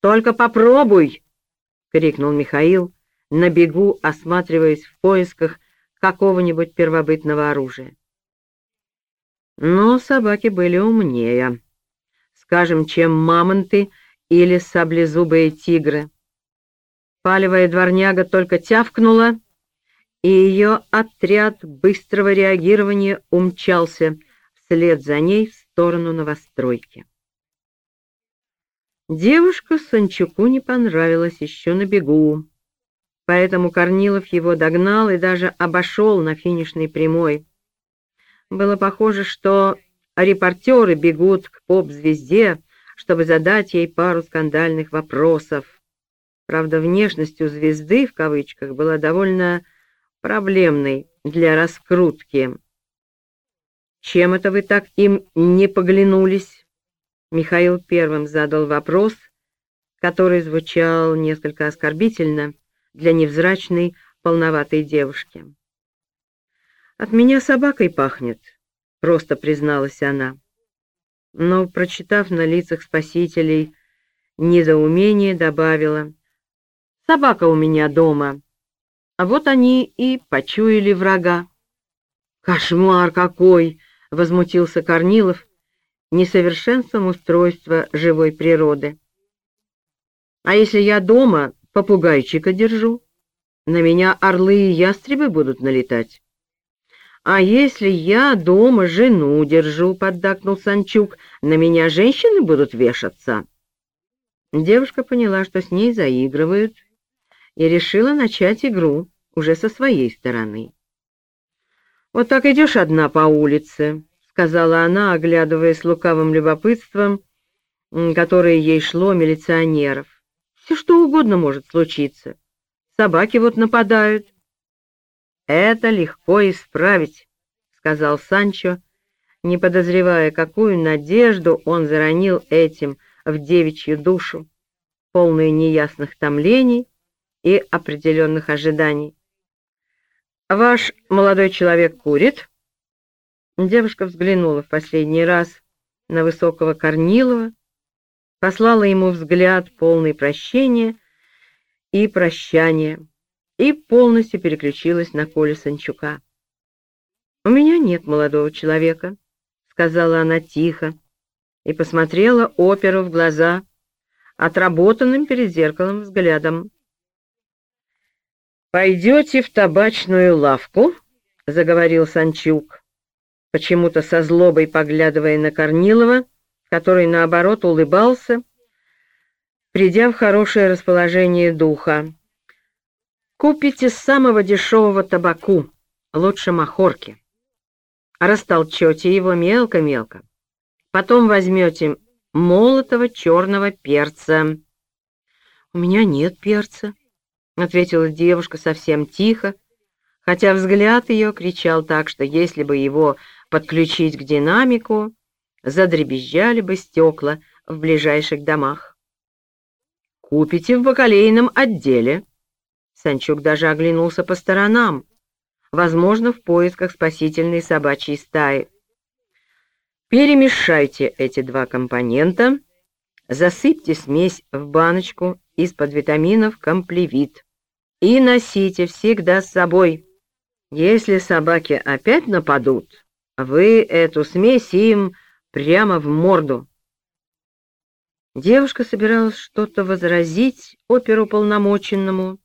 Только попробуй!» — крикнул Михаил, на бегу осматриваясь в поисках какого-нибудь первобытного оружия. Но собаки были умнее, скажем, чем мамонты или саблезубые тигры. Палевая дворняга только тявкнула, и ее отряд быстрого реагирования умчался вслед за ней в сторону новостройки. Девушка Санчуку не понравилась еще на бегу, поэтому Корнилов его догнал и даже обошел на финишной прямой. Было похоже, что репортеры бегут к поп-звезде, чтобы задать ей пару скандальных вопросов. Правда, внешность у звезды, в кавычках, была довольно проблемной для раскрутки. «Чем это вы так им не поглянулись?» Михаил первым задал вопрос, который звучал несколько оскорбительно для невзрачной, полноватой девушки. «От меня собакой пахнет», — просто призналась она. Но, прочитав на лицах спасителей недоумение, добавила, «Собака у меня дома, а вот они и почуяли врага». «Кошмар какой!» — возмутился Корнилов, несовершенством устройства живой природы. А если я дома попугайчика держу, на меня орлы и ястребы будут налетать. А если я дома жену держу, поддакнул Санчук, на меня женщины будут вешаться. Девушка поняла, что с ней заигрывают, и решила начать игру уже со своей стороны. Вот так идешь одна по улице, сказала она, оглядывая с лукавым любопытством, которое ей шло милиционеров. «Все что угодно может случиться. Собаки вот нападают». «Это легко исправить», — сказал Санчо, не подозревая, какую надежду он заронил этим в девичью душу, полную неясных томлений и определенных ожиданий. «Ваш молодой человек курит?» Девушка взглянула в последний раз на высокого Корнилова, послала ему взгляд полный прощения и прощания и полностью переключилась на Колю Санчука. «У меня нет молодого человека», — сказала она тихо и посмотрела оперу в глаза отработанным перед зеркалом взглядом. «Пойдете в табачную лавку?» — заговорил Санчук почему-то со злобой поглядывая на Корнилова, который, наоборот, улыбался, придя в хорошее расположение духа. «Купите самого дешевого табаку, лучше махорки. Растолчете его мелко-мелко. Потом возьмете молотого черного перца». «У меня нет перца», — ответила девушка совсем тихо, хотя взгляд ее кричал так, что если бы его подключить к динамику, задребезжали бы стекла в ближайших домах. «Купите в бакалейном отделе». Санчук даже оглянулся по сторонам, возможно, в поисках спасительной собачьей стаи. Перемешайте эти два компонента, засыпьте смесь в баночку из-под витаминов комплевит и носите всегда с собой. Если собаки опять нападут, вы эту смесь им прямо в морду. Девушка собиралась что-то возразить оперуполномоченному,